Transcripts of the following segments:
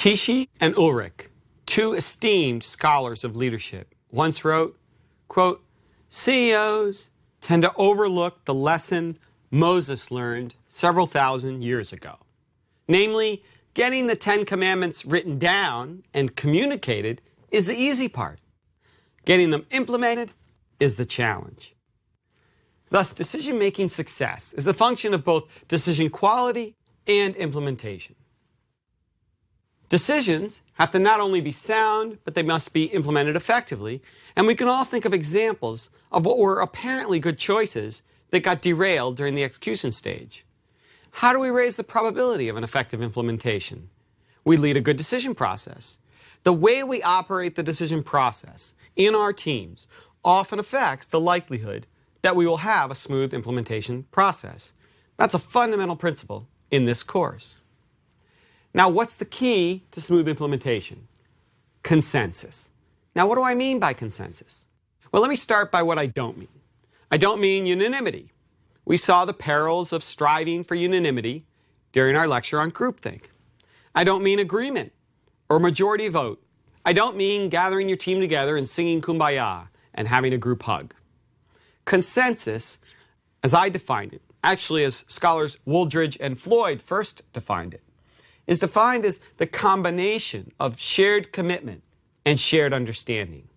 Tichy and Ulrich, two esteemed scholars of leadership, once wrote, quote, CEOs tend to overlook the lesson Moses learned several thousand years ago. Namely, getting the Ten Commandments written down and communicated is the easy part. Getting them implemented is the challenge. Thus, decision making success is a function of both decision quality and implementation. Decisions have to not only be sound, but they must be implemented effectively. And we can all think of examples of what were apparently good choices that got derailed during the execution stage. How do we raise the probability of an effective implementation? We lead a good decision process. The way we operate the decision process in our teams often affects the likelihood that we will have a smooth implementation process. That's a fundamental principle in this course. Now, what's the key to smooth implementation? Consensus. Now, what do I mean by consensus? Well, let me start by what I don't mean. I don't mean unanimity. We saw the perils of striving for unanimity during our lecture on groupthink. I don't mean agreement or majority vote. I don't mean gathering your team together and singing kumbaya and having a group hug. Consensus, as I defined it, actually as scholars Wooldridge and Floyd first defined it, is defined as the combination of shared commitment and shared understanding.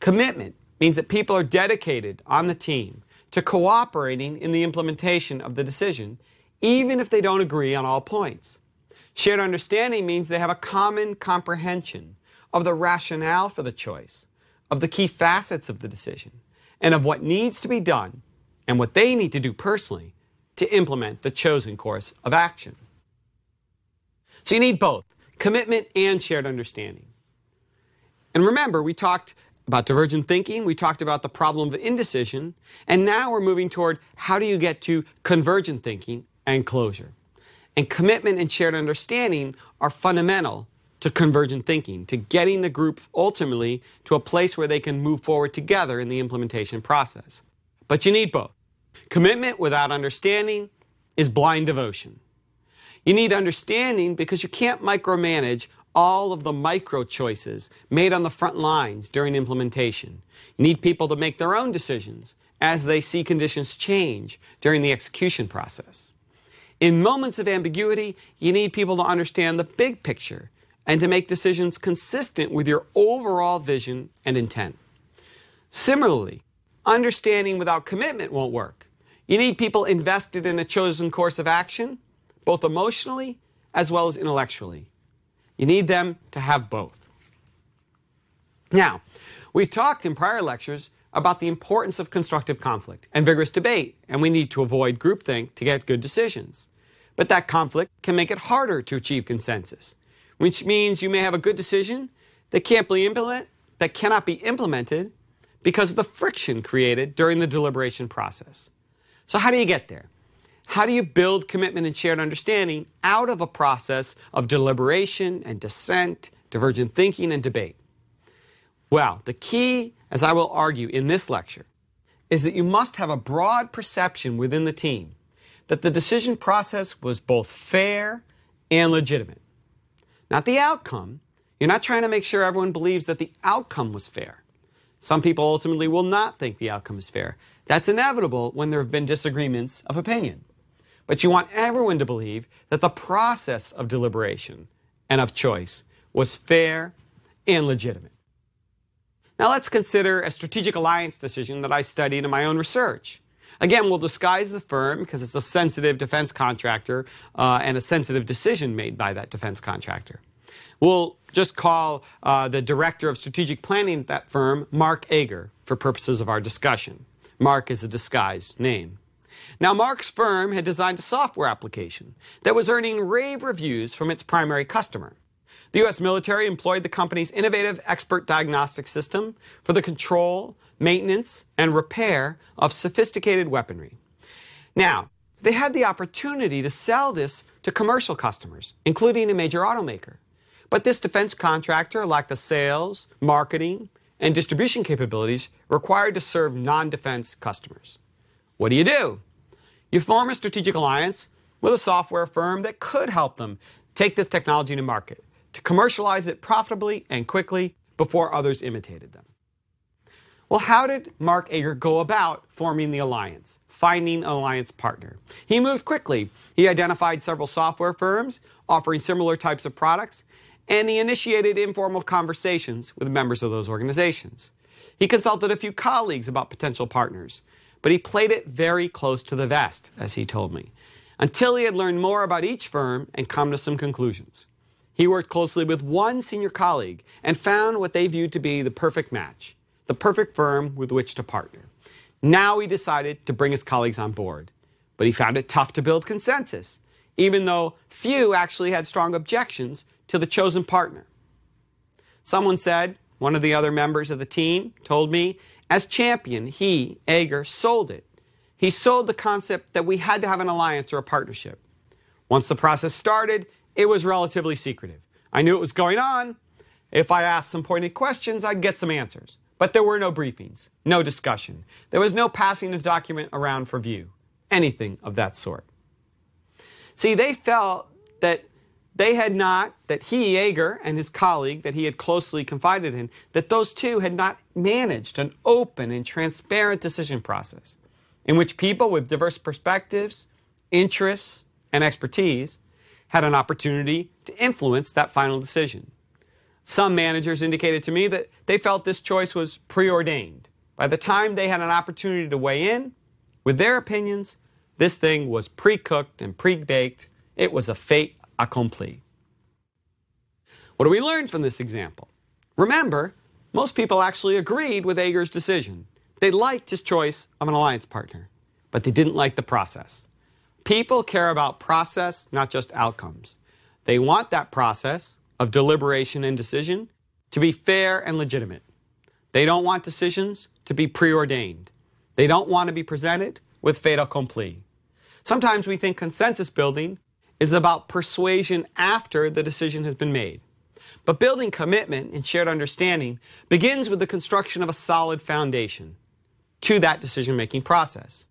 Commitment means that people are dedicated on the team to cooperating in the implementation of the decision, even if they don't agree on all points. Shared understanding means they have a common comprehension of the rationale for the choice, of the key facets of the decision, and of what needs to be done and what they need to do personally to implement the chosen course of action. So you need both commitment and shared understanding. And remember, we talked about divergent thinking, we talked about the problem of indecision, and now we're moving toward how do you get to convergent thinking and closure. And commitment and shared understanding are fundamental to convergent thinking, to getting the group ultimately to a place where they can move forward together in the implementation process. But you need both. Commitment without understanding is blind devotion. You need understanding because you can't micromanage all of the micro choices made on the front lines during implementation. You need people to make their own decisions as they see conditions change during the execution process. In moments of ambiguity, you need people to understand the big picture and to make decisions consistent with your overall vision and intent. Similarly, understanding without commitment won't work. You need people invested in a chosen course of action, both emotionally as well as intellectually. You need them to have both. Now, we've talked in prior lectures about the importance of constructive conflict and vigorous debate, and we need to avoid groupthink to get good decisions. But that conflict can make it harder to achieve consensus, which means you may have a good decision that can't be implement, that cannot be implemented because of the friction created during the deliberation process. So how do you get there? How do you build commitment and shared understanding out of a process of deliberation and dissent, divergent thinking and debate? Well, the key, as I will argue in this lecture, is that you must have a broad perception within the team that the decision process was both fair and legitimate. Not the outcome. You're not trying to make sure everyone believes that the outcome was fair. Some people ultimately will not think the outcome is fair. That's inevitable when there have been disagreements of opinion. But you want everyone to believe that the process of deliberation and of choice was fair and legitimate. Now let's consider a strategic alliance decision that I studied in my own research. Again, we'll disguise the firm because it's a sensitive defense contractor uh, and a sensitive decision made by that defense contractor. We'll just call uh, the director of strategic planning at that firm Mark Ager for purposes of our discussion. Mark is a disguised name. Now, Mark's firm had designed a software application that was earning rave reviews from its primary customer. The U.S. military employed the company's innovative expert diagnostic system for the control, maintenance, and repair of sophisticated weaponry. Now, they had the opportunity to sell this to commercial customers, including a major automaker. But this defense contractor lacked the sales, marketing, and distribution capabilities required to serve non defense customers. What do you do? You form a strategic alliance with a software firm that could help them take this technology to market, to commercialize it profitably and quickly before others imitated them. Well, how did Mark Ager go about forming the alliance, finding an alliance partner? He moved quickly. He identified several software firms offering similar types of products, and he initiated informal conversations with members of those organizations. He consulted a few colleagues about potential partners, but he played it very close to the vest, as he told me, until he had learned more about each firm and come to some conclusions. He worked closely with one senior colleague and found what they viewed to be the perfect match, the perfect firm with which to partner. Now he decided to bring his colleagues on board, but he found it tough to build consensus, even though few actually had strong objections to the chosen partner. Someone said, one of the other members of the team told me, as champion, he, Ager, sold it. He sold the concept that we had to have an alliance or a partnership. Once the process started, it was relatively secretive. I knew it was going on. If I asked some pointed questions, I'd get some answers. But there were no briefings, no discussion. There was no passing the document around for view, anything of that sort. See, they felt that they had not, that he, Ager, and his colleague that he had closely confided in, that those two had not managed an open and transparent decision process in which people with diverse perspectives, interests, and expertise had an opportunity to influence that final decision. Some managers indicated to me that they felt this choice was preordained. By the time they had an opportunity to weigh in with their opinions, this thing was pre cooked and pre baked. It was a fait accompli. What do we learn from this example? Remember, most people actually agreed with Ager's decision. They liked his choice of an alliance partner, but they didn't like the process. People care about process, not just outcomes. They want that process of deliberation and decision to be fair and legitimate. They don't want decisions to be preordained. They don't want to be presented with fait accompli. Sometimes we think consensus building is about persuasion after the decision has been made. But building commitment and shared understanding begins with the construction of a solid foundation to that decision making process.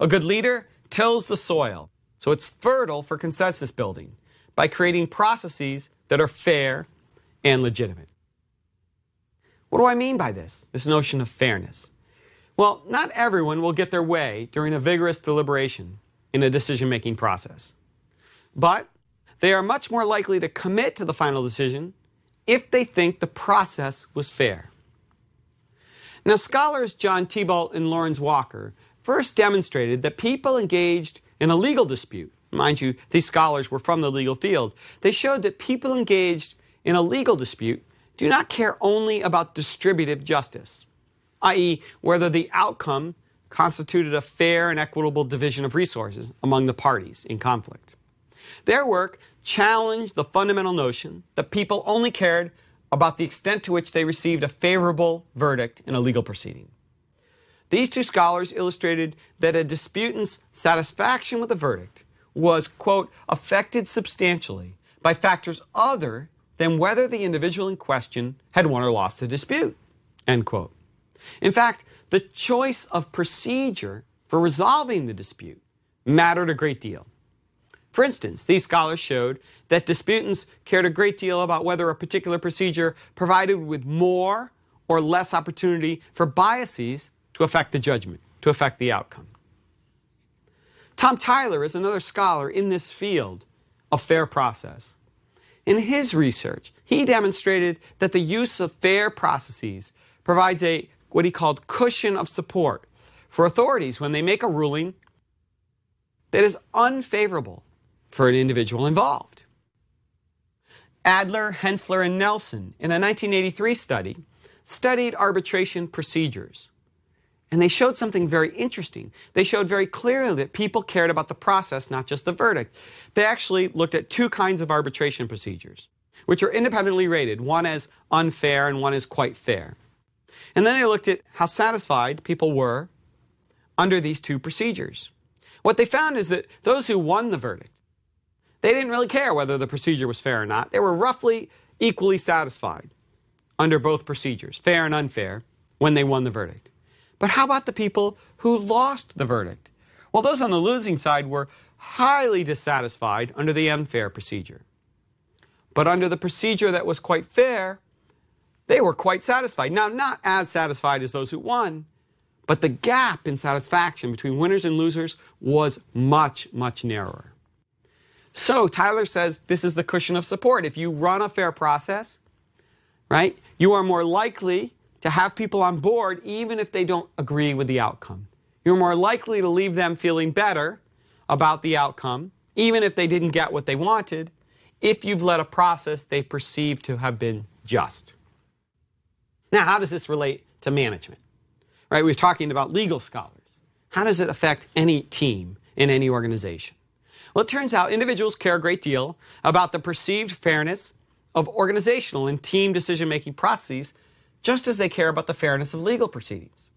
A good leader tills the soil so it's fertile for consensus building by creating processes that are fair and legitimate. What do I mean by this, this notion of fairness? Well, not everyone will get their way during a vigorous deliberation in a decision making process. But they are much more likely to commit to the final decision if they think the process was fair. Now, scholars John Thibaut and Laurens Walker first demonstrated that people engaged in a legal dispute, mind you, these scholars were from the legal field, they showed that people engaged in a legal dispute do not care only about distributive justice, i.e., whether the outcome constituted a fair and equitable division of resources among the parties in conflict. Their work challenged the fundamental notion that people only cared about the extent to which they received a favorable verdict in a legal proceeding. These two scholars illustrated that a disputant's satisfaction with a verdict was, quote, affected substantially by factors other than whether the individual in question had won or lost the dispute, end quote. In fact, the choice of procedure for resolving the dispute mattered a great deal. For instance, these scholars showed that disputants cared a great deal about whether a particular procedure provided with more or less opportunity for biases to affect the judgment, to affect the outcome. Tom Tyler is another scholar in this field of fair process. In his research, he demonstrated that the use of fair processes provides a what he called cushion of support for authorities when they make a ruling that is unfavorable for an individual involved. Adler, Hensler, and Nelson, in a 1983 study, studied arbitration procedures. And they showed something very interesting. They showed very clearly that people cared about the process, not just the verdict. They actually looked at two kinds of arbitration procedures, which are independently rated one as unfair and one as quite fair. And then they looked at how satisfied people were under these two procedures. What they found is that those who won the verdict they didn't really care whether the procedure was fair or not. They were roughly equally satisfied under both procedures, fair and unfair, when they won the verdict. But how about the people who lost the verdict? Well, those on the losing side were highly dissatisfied under the unfair procedure. But under the procedure that was quite fair, they were quite satisfied. Now, not as satisfied as those who won, but the gap in satisfaction between winners and losers was much, much narrower. So Tyler says this is the cushion of support. If you run a fair process, right, you are more likely to have people on board even if they don't agree with the outcome. You're more likely to leave them feeling better about the outcome, even if they didn't get what they wanted, if you've led a process they perceive to have been just. Now, how does this relate to management? Right, we're talking about legal scholars. How does it affect any team in any organization? Well, it turns out individuals care a great deal about the perceived fairness of organizational and team decision making processes, just as they care about the fairness of legal proceedings.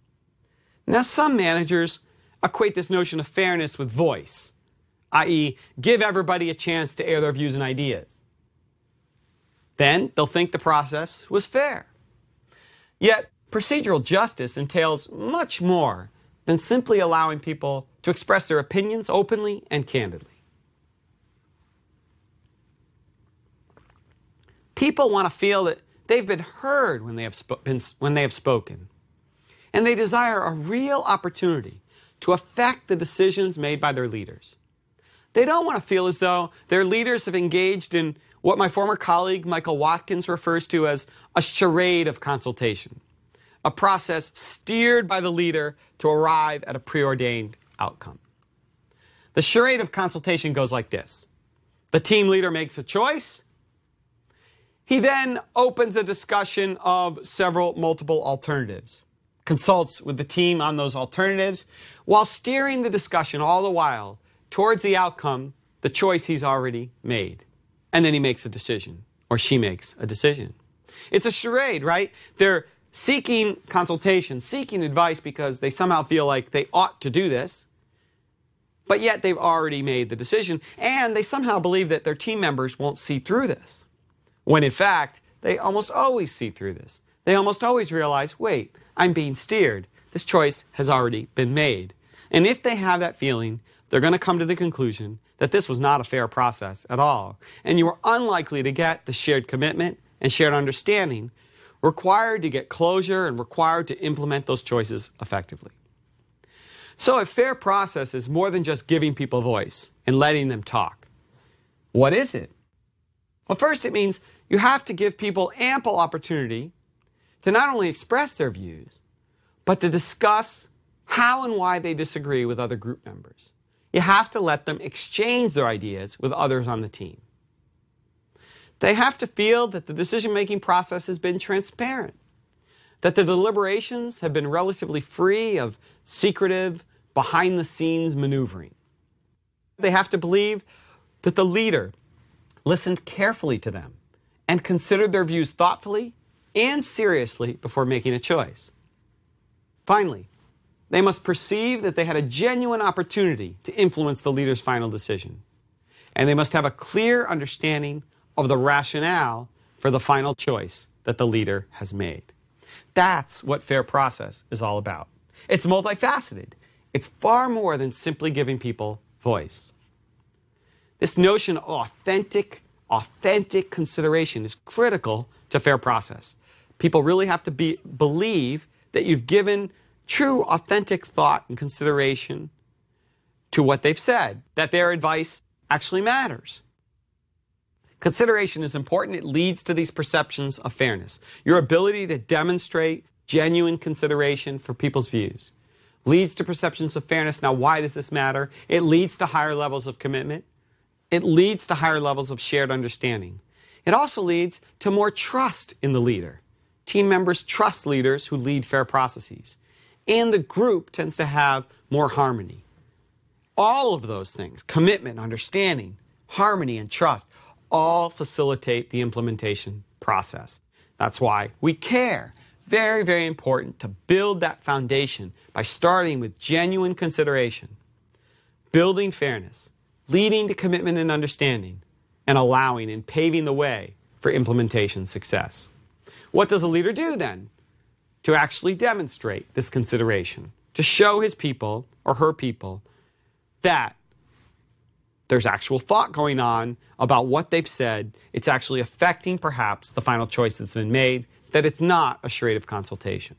Now, some managers equate this notion of fairness with voice, i.e., give everybody a chance to air their views and ideas. Then they'll think the process was fair. Yet, procedural justice entails much more than simply allowing people to express their opinions openly and candidly. People want to feel that they've been heard when they have, been, when they have spoken. And they desire a real opportunity to affect the decisions made by their leaders. They don't want to feel as though their leaders have engaged in what my former colleague Michael Watkins refers to as a charade of consultation, a process steered by the leader to arrive at a preordained outcome. The charade of consultation goes like this The team leader makes a choice. He then opens a discussion of several multiple alternatives, consults with the team on those alternatives, while steering the discussion all the while towards the outcome, the choice he's already made and then he makes a decision, or she makes a decision. It's a charade, right? They're seeking consultation, seeking advice because they somehow feel like they ought to do this, but yet they've already made the decision, and they somehow believe that their team members won't see through this. When in fact, they almost always see through this. They almost always realize wait, I'm being steered. This choice has already been made. And if they have that feeling, they're going to come to the conclusion that this was not a fair process at all, and you are unlikely to get the shared commitment and shared understanding required to get closure and required to implement those choices effectively. So, a fair process is more than just giving people voice and letting them talk. What is it? Well, first, it means you have to give people ample opportunity to not only express their views, but to discuss how and why they disagree with other group members. You have to let them exchange their ideas with others on the team. They have to feel that the decision making process has been transparent, that the deliberations have been relatively free of secretive, behind the scenes maneuvering. They have to believe that the leader listened carefully to them and considered their views thoughtfully and seriously before making a choice. Finally, they must perceive that they had a genuine opportunity to influence the leader's final decision. And they must have a clear understanding of the rationale for the final choice that the leader has made. That's what fair process is all about. It's multifaceted. It's far more than simply giving people voice. This notion of authentic, authentic consideration is critical to fair process. People really have to be, believe that you've given true, authentic thought and consideration to what they've said, that their advice actually matters. Consideration is important. It leads to these perceptions of fairness. Your ability to demonstrate genuine consideration for people's views leads to perceptions of fairness. Now, why does this matter? It leads to higher levels of commitment. It leads to higher levels of shared understanding. It also leads to more trust in the leader. Team members trust leaders who lead fair processes and the group tends to have more harmony. All of those things commitment, understanding, harmony, and trust all facilitate the implementation process. That's why we care. Very, very important to build that foundation by starting with genuine consideration, building fairness, leading to commitment and understanding, and allowing and paving the way for implementation success. What does a leader do then? to actually demonstrate this consideration, to show his people or her people that there's actual thought going on about what they've said, it's actually affecting perhaps the final choice that's been made, that it's not a charade of consultation.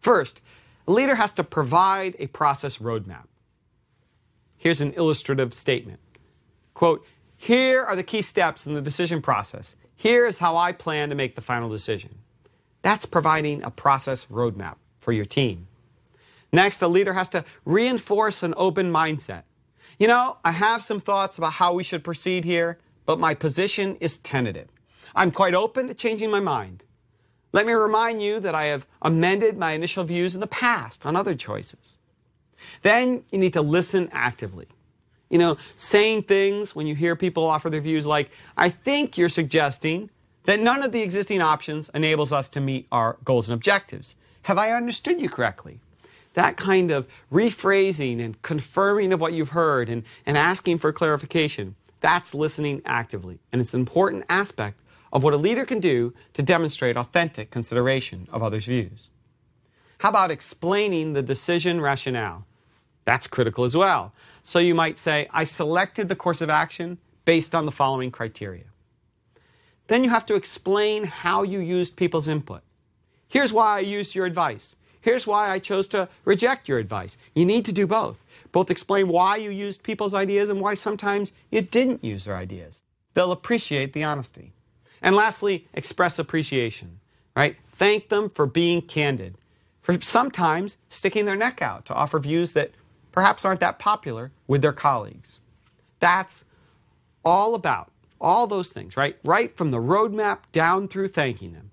First, a leader has to provide a process roadmap. Here's an illustrative statement. Quote, here are the key steps in the decision process. Here is how I plan to make the final decision. That's providing a process roadmap for your team. Next, a leader has to reinforce an open mindset. You know, I have some thoughts about how we should proceed here, but my position is tentative. I'm quite open to changing my mind. Let me remind you that I have amended my initial views in the past on other choices. Then you need to listen actively. You know, saying things when you hear people offer their views like, I think you're suggesting that none of the existing options enables us to meet our goals and objectives. Have I understood you correctly? That kind of rephrasing and confirming of what you've heard and, and asking for clarification, that's listening actively. And it's an important aspect of what a leader can do to demonstrate authentic consideration of others' views. How about explaining the decision rationale? That's critical as well. So you might say, I selected the course of action based on the following criteria. Then you have to explain how you used people's input. Here's why I used your advice. Here's why I chose to reject your advice. You need to do both. Both explain why you used people's ideas and why sometimes you didn't use their ideas. They'll appreciate the honesty. And lastly, express appreciation, right? Thank them for being candid, for sometimes sticking their neck out to offer views that perhaps aren't that popular with their colleagues. That's all about all those things, right? Right from the roadmap down through thanking them.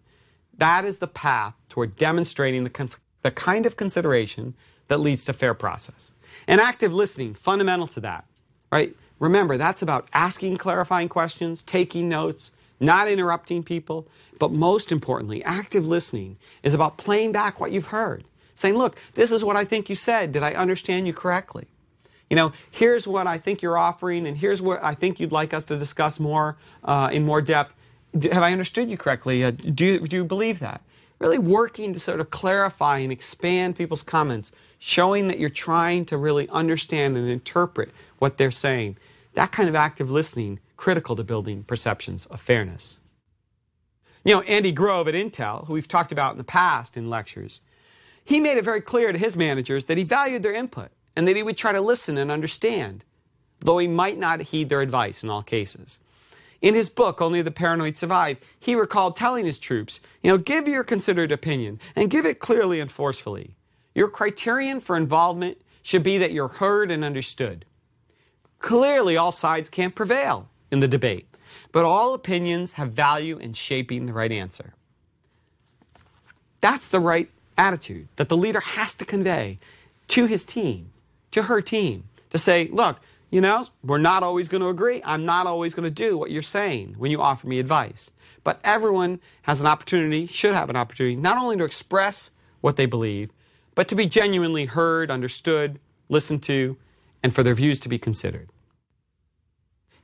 That is the path toward demonstrating the, the kind of consideration that leads to fair process. And active listening, fundamental to that, right? Remember, that's about asking clarifying questions, taking notes, not interrupting people. But most importantly, active listening is about playing back what you've heard, saying, look, this is what I think you said. Did I understand you correctly? You know, here's what I think you're offering, and here's what I think you'd like us to discuss more uh, in more depth. Have I understood you correctly? Uh, do, do you believe that? Really working to sort of clarify and expand people's comments, showing that you're trying to really understand and interpret what they're saying. That kind of active listening critical to building perceptions of fairness. You know, Andy Grove at Intel, who we've talked about in the past in lectures, he made it very clear to his managers that he valued their input and that he would try to listen and understand, though he might not heed their advice in all cases. In his book, Only the Paranoid Survive, he recalled telling his troops, you know, give your considered opinion and give it clearly and forcefully. Your criterion for involvement should be that you're heard and understood. Clearly, all sides can't prevail in the debate, but all opinions have value in shaping the right answer. That's the right attitude that the leader has to convey to his team, to her team, to say, look, you know, we're not always going to agree. I'm not always going to do what you're saying when you offer me advice. But everyone has an opportunity, should have an opportunity, not only to express what they believe, but to be genuinely heard, understood, listened to, and for their views to be considered.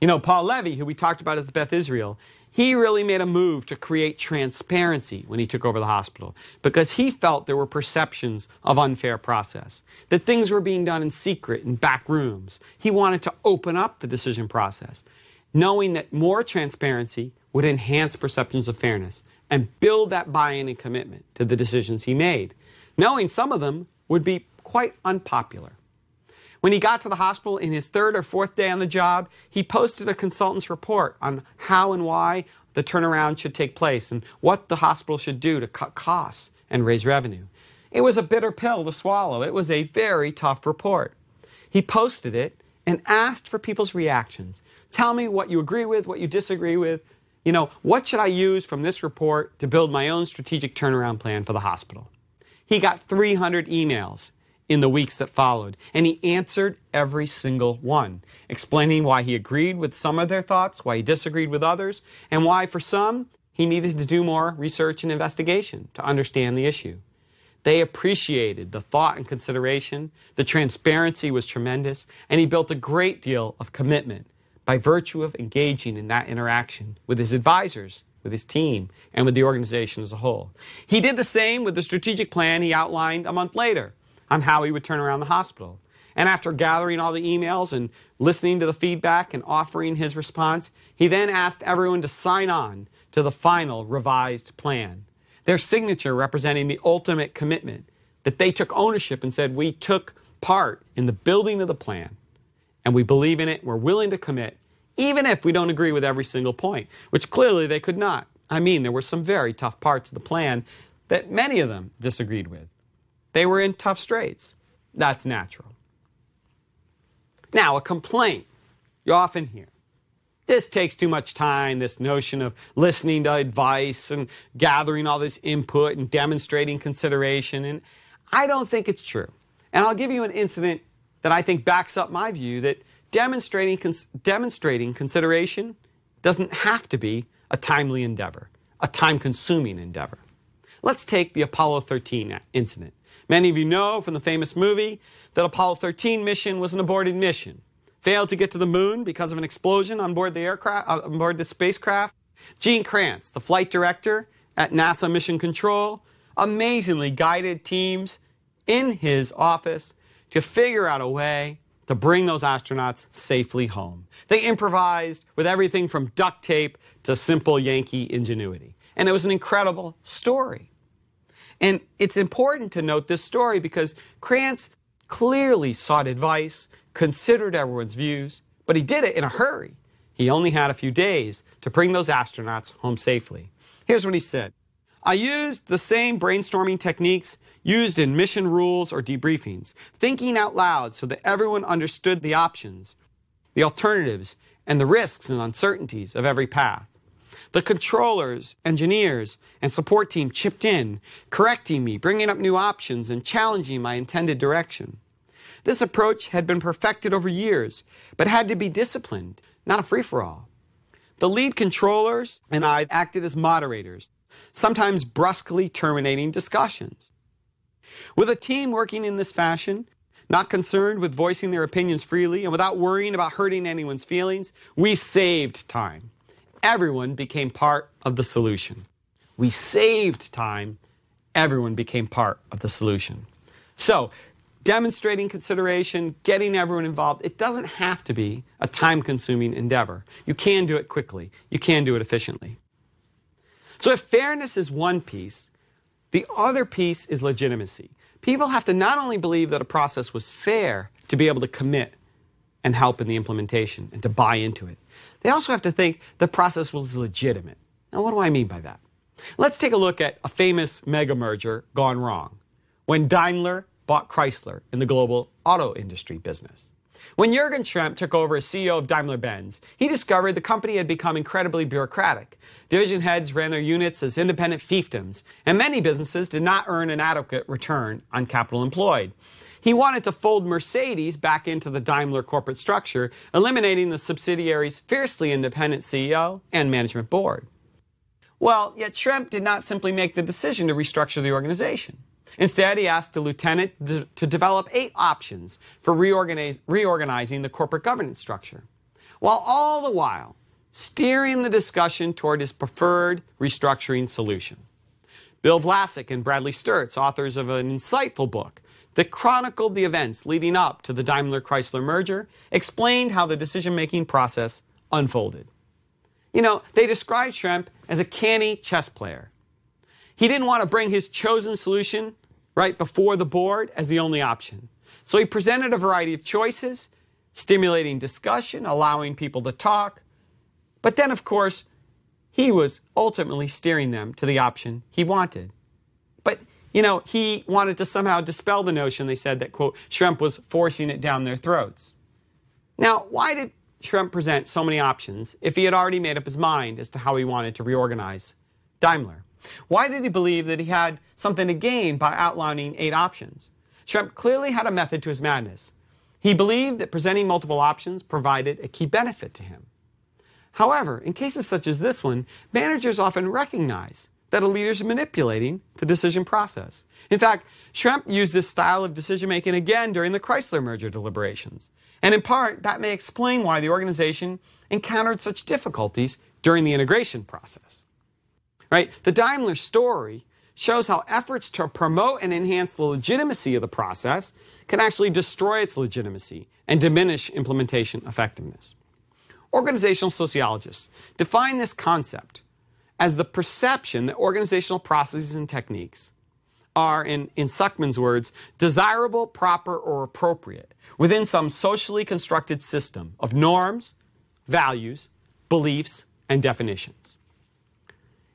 You know, Paul Levy, who we talked about at the Beth Israel, he really made a move to create transparency when he took over the hospital because he felt there were perceptions of unfair process, that things were being done in secret in back rooms. He wanted to open up the decision process, knowing that more transparency would enhance perceptions of fairness and build that buy in and commitment to the decisions he made, knowing some of them would be quite unpopular. When he got to the hospital in his third or fourth day on the job, he posted a consultant's report on how and why the turnaround should take place and what the hospital should do to cut costs and raise revenue. It was a bitter pill to swallow. It was a very tough report. He posted it and asked for people's reactions. Tell me what you agree with, what you disagree with. You know, what should I use from this report to build my own strategic turnaround plan for the hospital? He got 300 emails in the weeks that followed. And he answered every single one, explaining why he agreed with some of their thoughts, why he disagreed with others, and why, for some, he needed to do more research and investigation to understand the issue. They appreciated the thought and consideration, the transparency was tremendous, and he built a great deal of commitment by virtue of engaging in that interaction with his advisors, with his team, and with the organization as a whole. He did the same with the strategic plan he outlined a month later on how he would turn around the hospital. And after gathering all the emails and listening to the feedback and offering his response, he then asked everyone to sign on to the final revised plan. Their signature representing the ultimate commitment that they took ownership and said, We took part in the building of the plan and we believe in it. And we're willing to commit, even if we don't agree with every single point, which clearly they could not. I mean, there were some very tough parts of the plan that many of them disagreed with. They were in tough straits. That's natural. Now, a complaint you often hear. This takes too much time, this notion of listening to advice and gathering all this input and demonstrating consideration. And I don't think it's true. And I'll give you an incident that I think backs up my view that demonstrating, cons- demonstrating consideration doesn't have to be a timely endeavor, a time consuming endeavor. Let's take the Apollo 13 incident. Many of you know from the famous movie that Apollo 13 mission was an aborted mission. Failed to get to the moon because of an explosion on board the aircraft, uh, on board the spacecraft. Gene Kranz, the flight director at NASA Mission Control, amazingly guided teams in his office to figure out a way to bring those astronauts safely home. They improvised with everything from duct tape to simple Yankee ingenuity. And it was an incredible story. And it's important to note this story because Kranz clearly sought advice, considered everyone's views, but he did it in a hurry. He only had a few days to bring those astronauts home safely. Here's what he said I used the same brainstorming techniques used in mission rules or debriefings, thinking out loud so that everyone understood the options, the alternatives, and the risks and uncertainties of every path. The controllers, engineers, and support team chipped in, correcting me, bringing up new options, and challenging my intended direction. This approach had been perfected over years, but had to be disciplined, not a free for all. The lead controllers and I acted as moderators, sometimes brusquely terminating discussions. With a team working in this fashion, not concerned with voicing their opinions freely and without worrying about hurting anyone's feelings, we saved time. Everyone became part of the solution. We saved time. Everyone became part of the solution. So, demonstrating consideration, getting everyone involved, it doesn't have to be a time consuming endeavor. You can do it quickly, you can do it efficiently. So, if fairness is one piece, the other piece is legitimacy. People have to not only believe that a process was fair to be able to commit and help in the implementation and to buy into it, they also have to think the process was legitimate. Now, what do I mean by that? Let's take a look at a famous mega merger gone wrong when Daimler bought Chrysler in the global auto industry business. When Jurgen Schrempp took over as CEO of Daimler Benz, he discovered the company had become incredibly bureaucratic. Division heads ran their units as independent fiefdoms, and many businesses did not earn an adequate return on capital employed. He wanted to fold Mercedes back into the Daimler corporate structure, eliminating the subsidiary's fiercely independent CEO and management board. Well, yet Schrempp did not simply make the decision to restructure the organization. Instead, he asked the lieutenant to develop eight options for reorganize, reorganizing the corporate governance structure, while all the while steering the discussion toward his preferred restructuring solution. Bill Vlasic and Bradley Stertz, authors of an insightful book that chronicled the events leading up to the Daimler Chrysler merger, explained how the decision making process unfolded. You know, they described Schrempp as a canny chess player. He didn't want to bring his chosen solution right before the board as the only option. So he presented a variety of choices, stimulating discussion, allowing people to talk. But then, of course, he was ultimately steering them to the option he wanted. You know, he wanted to somehow dispel the notion, they said, that, quote, Schrempp was forcing it down their throats. Now, why did Schrempp present so many options if he had already made up his mind as to how he wanted to reorganize Daimler? Why did he believe that he had something to gain by outlining eight options? Schrempp clearly had a method to his madness. He believed that presenting multiple options provided a key benefit to him. However, in cases such as this one, managers often recognize that a leader is manipulating the decision process. In fact, Schrempp used this style of decision making again during the Chrysler merger deliberations. And in part, that may explain why the organization encountered such difficulties during the integration process right? The Daimler story shows how efforts to promote and enhance the legitimacy of the process can actually destroy its legitimacy and diminish implementation effectiveness. Organizational sociologists define this concept as the perception that organizational processes and techniques are, in, in Suchman's words, desirable, proper, or appropriate within some socially constructed system of norms, values, beliefs, and definitions.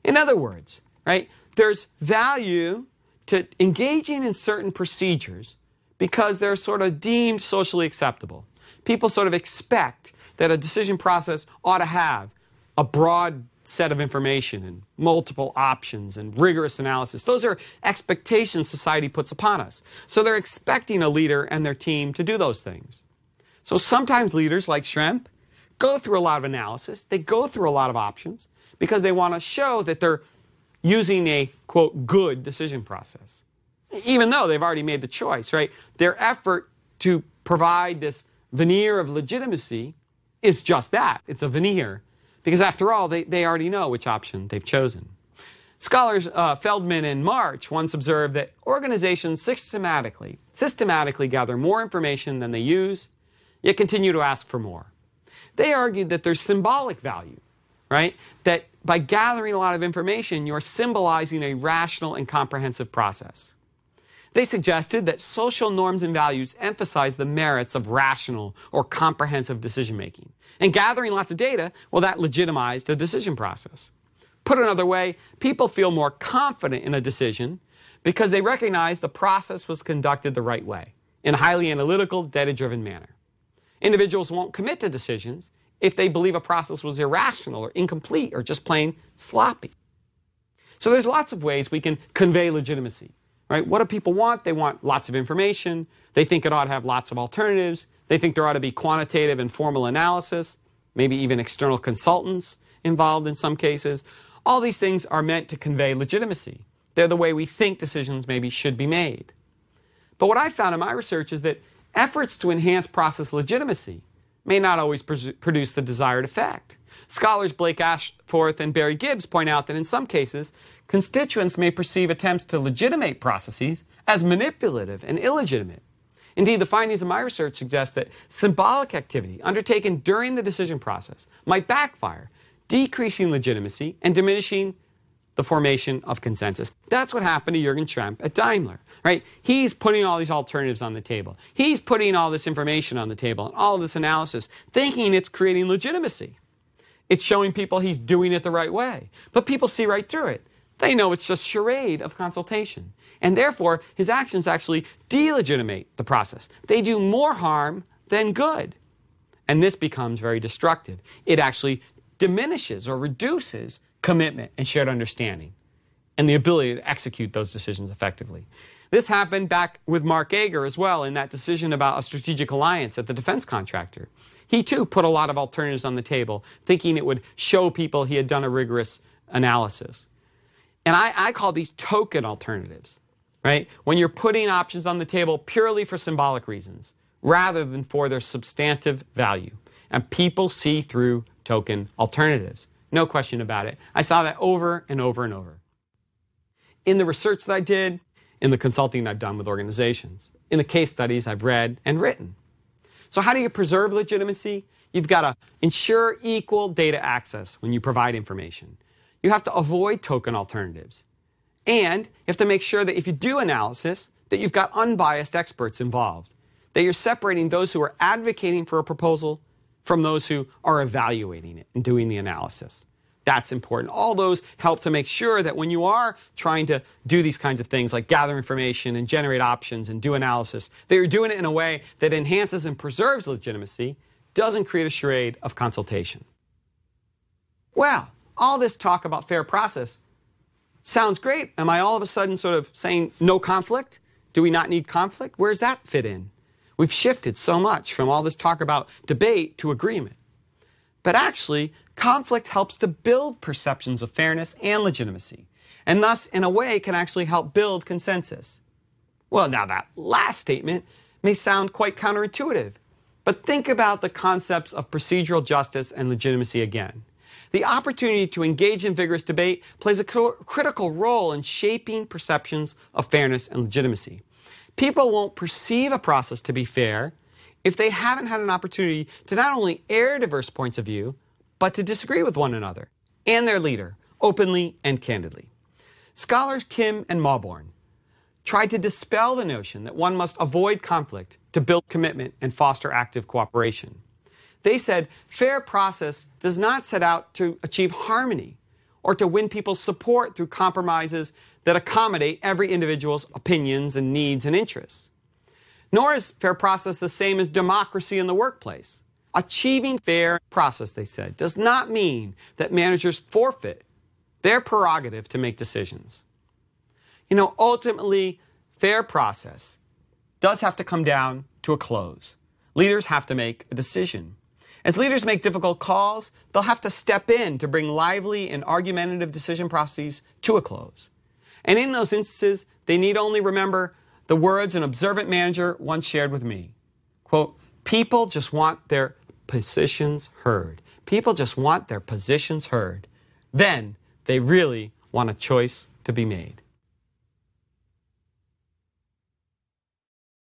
In other words, right, there's value to engaging in certain procedures because they're sort of deemed socially acceptable. People sort of expect that a decision process ought to have a broad set of information and multiple options and rigorous analysis. Those are expectations society puts upon us. So they're expecting a leader and their team to do those things. So sometimes leaders like Schrempp go through a lot of analysis, they go through a lot of options because they want to show that they're using a quote good decision process. Even though they've already made the choice, right? Their effort to provide this veneer of legitimacy is just that. It's a veneer because after all, they, they already know which option they've chosen. Scholars uh, Feldman and March once observed that organizations systematically, systematically gather more information than they use, yet continue to ask for more. They argued that there's symbolic value, right? That by gathering a lot of information, you're symbolizing a rational and comprehensive process. They suggested that social norms and values emphasize the merits of rational or comprehensive decision making. And gathering lots of data, well, that legitimized a decision process. Put another way, people feel more confident in a decision because they recognize the process was conducted the right way, in a highly analytical, data driven manner. Individuals won't commit to decisions if they believe a process was irrational or incomplete or just plain sloppy. So there's lots of ways we can convey legitimacy. Right? What do people want? They want lots of information. They think it ought to have lots of alternatives. They think there ought to be quantitative and formal analysis, maybe even external consultants involved in some cases. All these things are meant to convey legitimacy. They're the way we think decisions maybe should be made. But what I found in my research is that efforts to enhance process legitimacy may not always produce the desired effect. Scholars Blake Ashforth and Barrie Gibbs point out that in some cases, constituents may perceive attempts to legitimate processes as manipulative and illegitimate. Indeed, the findings of my research suggest that symbolic activity undertaken during the decision process might backfire, decreasing legitimacy and diminishing the formation of consensus. That's what happened to Jurgen Schrempp at Daimler, right? He's putting all these alternatives on the table. He's putting all this information on the table and all this analysis, thinking it's creating legitimacy. It's showing people he's doing it the right way. But people see right through it. They know it's just charade of consultation. And therefore, his actions actually delegitimate the process. They do more harm than good. And this becomes very destructive. It actually diminishes or reduces commitment and shared understanding and the ability to execute those decisions effectively. This happened back with Mark Ager as well in that decision about a strategic alliance at the defense contractor. He too put a lot of alternatives on the table, thinking it would show people he had done a rigorous analysis. And I, I call these token alternatives, right? When you're putting options on the table purely for symbolic reasons rather than for their substantive value. And people see through token alternatives. No question about it. I saw that over and over and over. In the research that I did, in the consulting I've done with organizations, in the case studies I've read and written. So, how do you preserve legitimacy? You've got to ensure equal data access when you provide information. You have to avoid token alternatives. And you have to make sure that if you do analysis, that you've got unbiased experts involved, that you're separating those who are advocating for a proposal from those who are evaluating it and doing the analysis. That's important. All those help to make sure that when you are trying to do these kinds of things like gather information and generate options and do analysis, that you're doing it in a way that enhances and preserves legitimacy, doesn't create a charade of consultation. Well, all this talk about fair process sounds great. Am I all of a sudden sort of saying no conflict? Do we not need conflict? Where does that fit in? We've shifted so much from all this talk about debate to agreement. But actually, conflict helps to build perceptions of fairness and legitimacy, and thus, in a way, can actually help build consensus. Well, now that last statement may sound quite counterintuitive, but think about the concepts of procedural justice and legitimacy again. The opportunity to engage in vigorous debate plays a critical role in shaping perceptions of fairness and legitimacy. People won't perceive a process to be fair if they haven't had an opportunity to not only air diverse points of view, but to disagree with one another and their leader openly and candidly. Scholars Kim and Mauborgne tried to dispel the notion that one must avoid conflict to build commitment and foster active cooperation. They said fair process does not set out to achieve harmony or to win people's support through compromises that accommodate every individual's opinions and needs and interests. Nor is fair process the same as democracy in the workplace. Achieving fair process, they said, does not mean that managers forfeit their prerogative to make decisions. You know, ultimately, fair process does have to come down to a close. Leaders have to make a decision. As leaders make difficult calls, they'll have to step in to bring lively and argumentative decision processes to a close. And in those instances, they need only remember the words an observant manager once shared with me. Quote, people just want their positions heard. People just want their positions heard. Then they really want a choice to be made.